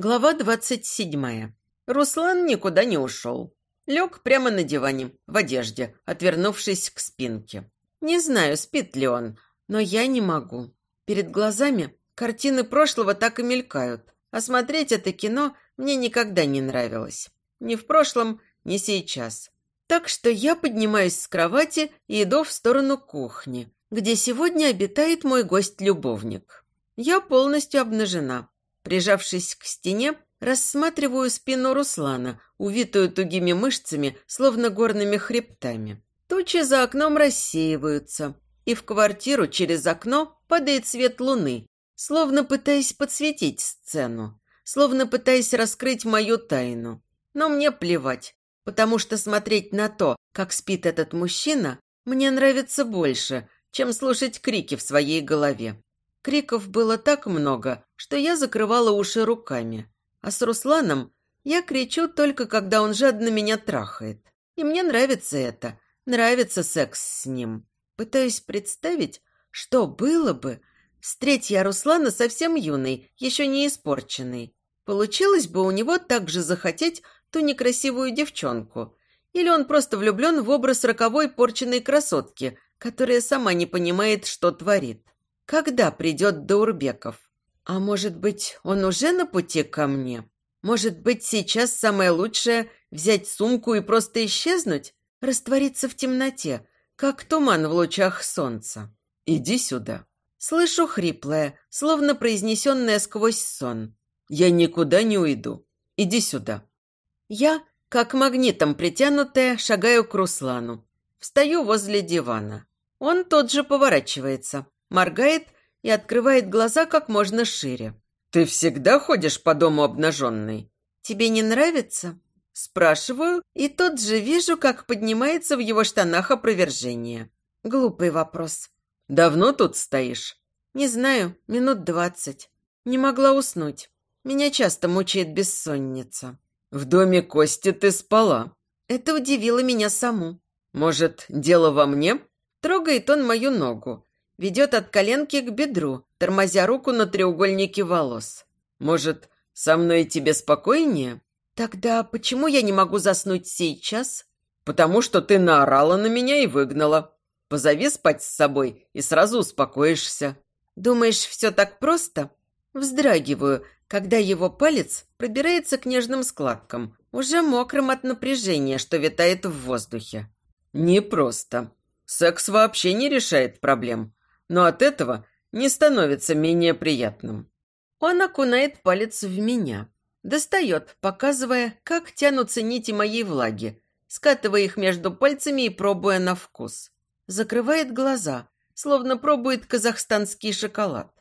Глава двадцать седьмая. Руслан никуда не ушел. Лег прямо на диване, в одежде, отвернувшись к спинке. Не знаю, спит ли он, но я не могу. Перед глазами картины прошлого так и мелькают, а смотреть это кино мне никогда не нравилось. Ни в прошлом, ни сейчас. Так что я поднимаюсь с кровати и иду в сторону кухни, где сегодня обитает мой гость-любовник. Я полностью обнажена. Прижавшись к стене, рассматриваю спину Руслана, увитую тугими мышцами, словно горными хребтами. Тучи за окном рассеиваются, и в квартиру через окно падает свет луны, словно пытаясь подсветить сцену, словно пытаясь раскрыть мою тайну. Но мне плевать, потому что смотреть на то, как спит этот мужчина, мне нравится больше, чем слушать крики в своей голове. Криков было так много, что я закрывала уши руками. А с Русланом я кричу только, когда он жадно меня трахает. И мне нравится это. Нравится секс с ним. Пытаюсь представить, что было бы, встреть я Руслана совсем юный, еще не испорченный. Получилось бы у него также захотеть ту некрасивую девчонку. Или он просто влюблен в образ роковой порченной красотки, которая сама не понимает, что творит. Когда придет Даурбеков? А может быть, он уже на пути ко мне? Может быть, сейчас самое лучшее – взять сумку и просто исчезнуть? Раствориться в темноте, как туман в лучах солнца. Иди сюда. Слышу хриплое, словно произнесенное сквозь сон. Я никуда не уйду. Иди сюда. Я, как магнитом притянутая, шагаю к Руслану. Встаю возле дивана. Он тот же поворачивается, моргает и открывает глаза как можно шире. «Ты всегда ходишь по дому обнаженной?» «Тебе не нравится?» Спрашиваю, и тот же вижу, как поднимается в его штанах опровержение. Глупый вопрос. «Давно тут стоишь?» «Не знаю, минут двадцать. Не могла уснуть. Меня часто мучает бессонница». «В доме Кости ты спала». Это удивило меня саму. «Может, дело во мне?» Трогает он мою ногу, ведет от коленки к бедру, тормозя руку на треугольнике волос. «Может, со мной тебе спокойнее?» «Тогда почему я не могу заснуть сейчас?» «Потому что ты наорала на меня и выгнала. Позови спать с собой и сразу успокоишься». «Думаешь, все так просто?» Вздрагиваю, когда его палец пробирается к нежным складкам, уже мокрым от напряжения, что витает в воздухе. «Не просто. Секс вообще не решает проблем но от этого не становится менее приятным. Он окунает палец в меня, достает, показывая, как тянутся нити моей влаги, скатывая их между пальцами и пробуя на вкус. Закрывает глаза, словно пробует казахстанский шоколад,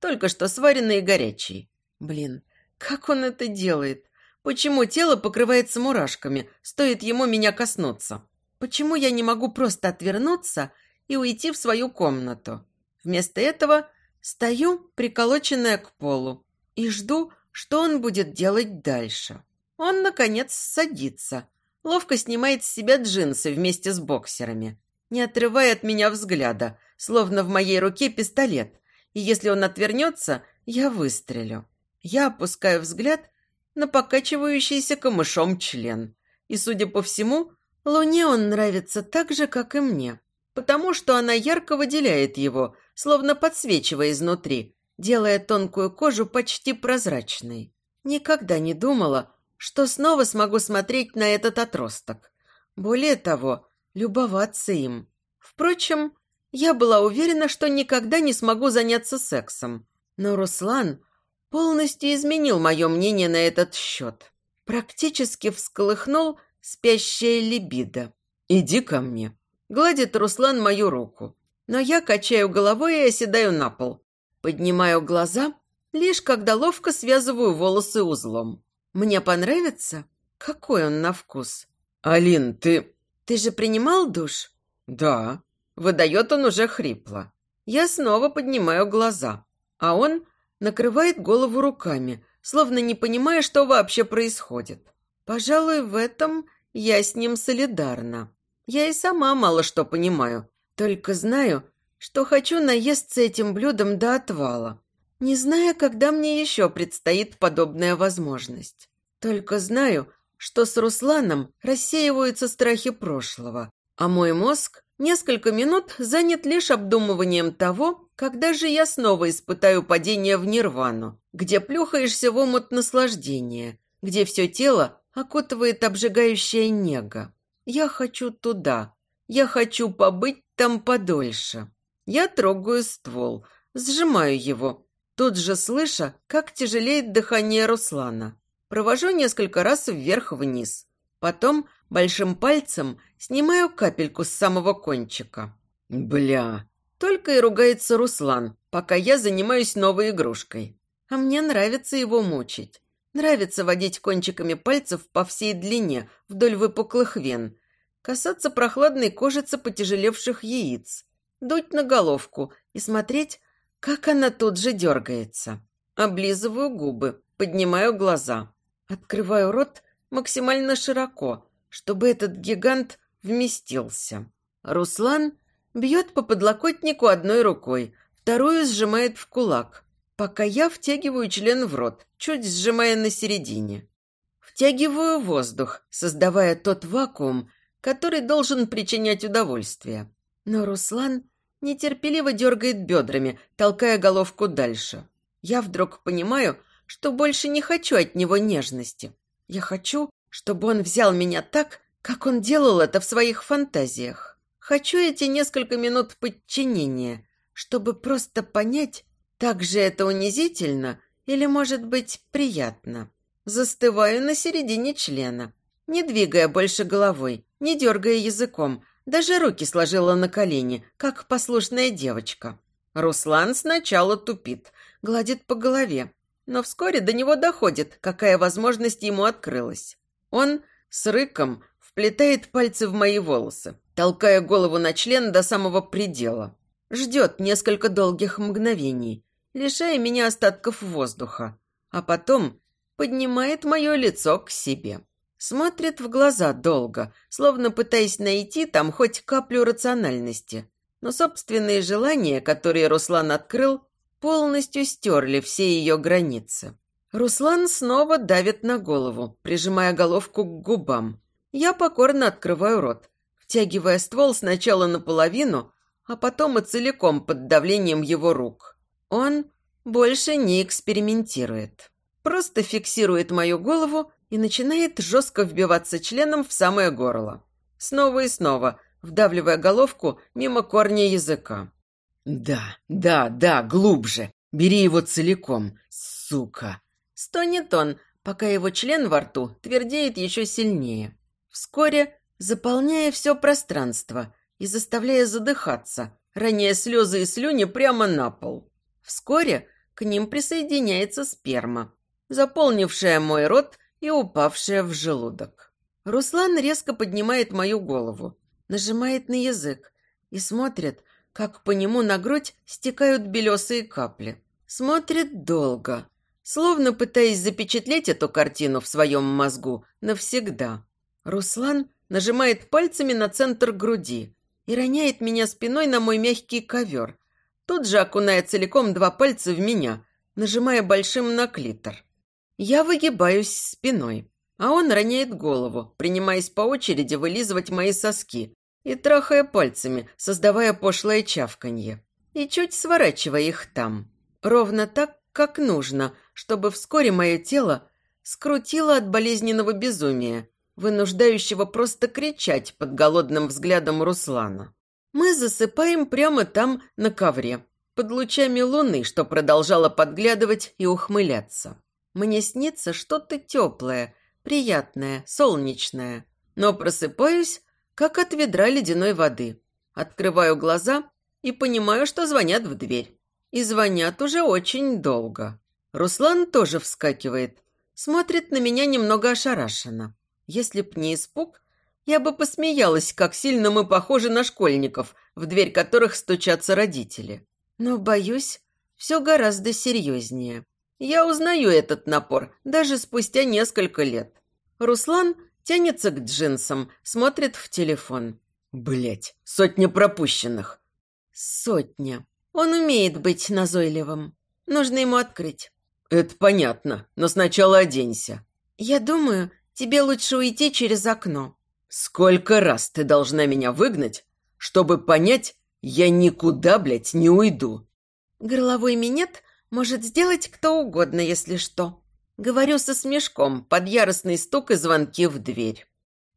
только что сваренный и горячий. Блин, как он это делает? Почему тело покрывается мурашками, стоит ему меня коснуться? Почему я не могу просто отвернуться и уйти в свою комнату? Вместо этого стою, приколоченная к полу, и жду, что он будет делать дальше. Он, наконец, садится, ловко снимает с себя джинсы вместе с боксерами, не отрывая от меня взгляда, словно в моей руке пистолет, и если он отвернется, я выстрелю. Я опускаю взгляд на покачивающийся камышом член, и, судя по всему, Луне он нравится так же, как и мне потому что она ярко выделяет его, словно подсвечивая изнутри, делая тонкую кожу почти прозрачной. Никогда не думала, что снова смогу смотреть на этот отросток. Более того, любоваться им. Впрочем, я была уверена, что никогда не смогу заняться сексом. Но Руслан полностью изменил мое мнение на этот счет. Практически всколыхнул спящая либидо. «Иди ко мне», Гладит Руслан мою руку. Но я качаю головой и оседаю на пол. Поднимаю глаза, лишь когда ловко связываю волосы узлом. Мне понравится? Какой он на вкус? «Алин, ты...» «Ты же принимал душ?» «Да». Выдает он уже хрипло. Я снова поднимаю глаза, а он накрывает голову руками, словно не понимая, что вообще происходит. Пожалуй, в этом я с ним солидарна. Я и сама мало что понимаю, только знаю, что хочу наесться этим блюдом до отвала. не зная, когда мне еще предстоит подобная возможность. Только знаю, что с Русланом рассеиваются страхи прошлого, а мой мозг несколько минут занят лишь обдумыванием того, когда же я снова испытаю падение в нирвану, где плюхаешься в омут наслаждения, где все тело окутывает обжигающая нега. Я хочу туда. Я хочу побыть там подольше. Я трогаю ствол, сжимаю его, тут же слыша, как тяжелеет дыхание Руслана. Провожу несколько раз вверх-вниз. Потом большим пальцем снимаю капельку с самого кончика. «Бля!» Только и ругается Руслан, пока я занимаюсь новой игрушкой. А мне нравится его мучить. Нравится водить кончиками пальцев по всей длине, вдоль выпуклых вен, касаться прохладной кожицы потяжелевших яиц, дуть на головку и смотреть, как она тут же дергается. Облизываю губы, поднимаю глаза, открываю рот максимально широко, чтобы этот гигант вместился. Руслан бьет по подлокотнику одной рукой, вторую сжимает в кулак, пока я втягиваю член в рот, чуть сжимая на середине. Втягиваю воздух, создавая тот вакуум, который должен причинять удовольствие. Но Руслан нетерпеливо дергает бедрами, толкая головку дальше. Я вдруг понимаю, что больше не хочу от него нежности. Я хочу, чтобы он взял меня так, как он делал это в своих фантазиях. Хочу эти несколько минут подчинения, чтобы просто понять, так же это унизительно или, может быть, приятно? Застываю на середине члена, не двигая больше головой, не дергая языком, даже руки сложила на колени, как послушная девочка. Руслан сначала тупит, гладит по голове, но вскоре до него доходит, какая возможность ему открылась. Он с рыком вплетает пальцы в мои волосы, толкая голову на член до самого предела. Ждет несколько долгих мгновений, лишая меня остатков воздуха, а потом поднимает мое лицо к себе. Смотрит в глаза долго, словно пытаясь найти там хоть каплю рациональности. Но собственные желания, которые Руслан открыл, полностью стерли все ее границы. Руслан снова давит на голову, прижимая головку к губам. Я покорно открываю рот, втягивая ствол сначала наполовину, а потом и целиком под давлением его рук. Он больше не экспериментирует. Просто фиксирует мою голову и начинает жестко вбиваться членом в самое горло. Снова и снова, вдавливая головку мимо корня языка. «Да, да, да, глубже. Бери его целиком, сука!» Стонет он, пока его член во рту твердеет еще сильнее. Вскоре заполняя все пространство и заставляя задыхаться, роняя слезы и слюни прямо на пол. Вскоре к ним присоединяется сперма, заполнившая мой рот и упавшая в желудок. Руслан резко поднимает мою голову, нажимает на язык и смотрит, как по нему на грудь стекают белесые капли. Смотрит долго, словно пытаясь запечатлеть эту картину в своем мозгу навсегда. Руслан нажимает пальцами на центр груди и роняет меня спиной на мой мягкий ковер, Тут же окуная целиком два пальца в меня, нажимая большим на клитор. Я выгибаюсь спиной, а он роняет голову, принимаясь по очереди вылизывать мои соски и трахая пальцами, создавая пошлое чавканье. И чуть сворачивая их там. Ровно так, как нужно, чтобы вскоре мое тело скрутило от болезненного безумия, вынуждающего просто кричать под голодным взглядом Руслана. Мы засыпаем прямо там, на ковре, под лучами луны, что продолжала подглядывать и ухмыляться. Мне снится что-то теплое, приятное, солнечное. Но просыпаюсь, как от ведра ледяной воды. Открываю глаза и понимаю, что звонят в дверь. И звонят уже очень долго. Руслан тоже вскакивает, смотрит на меня немного ошарашенно. Если б не испуг, я бы посмеялась, как сильно мы похожи на школьников, в дверь которых стучатся родители. Но, боюсь, все гораздо серьезнее. Я узнаю этот напор даже спустя несколько лет. Руслан тянется к джинсам, смотрит в телефон. Блять, сотня пропущенных. Сотня. Он умеет быть назойливым. Нужно ему открыть. Это понятно, но сначала оденься. Я думаю, тебе лучше уйти через окно. Сколько раз ты должна меня выгнать, чтобы понять, я никуда, блядь, не уйду. Горловой минет может сделать кто угодно, если что. Говорю со смешком под яростный стук и звонки в дверь.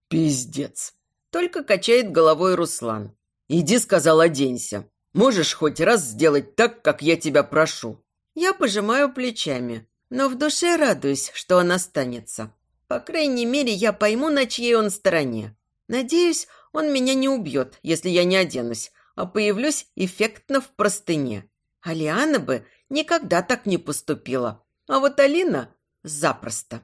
Пиздец. Только качает головой Руслан. Иди, сказал, оденься. Можешь хоть раз сделать так, как я тебя прошу. Я пожимаю плечами, но в душе радуюсь, что он останется. По крайней мере, я пойму, на чьей он стороне. Надеюсь, он меня не убьет, если я не оденусь, а появлюсь эффектно в простыне. Алиана бы никогда так не поступила. А вот Алина запросто.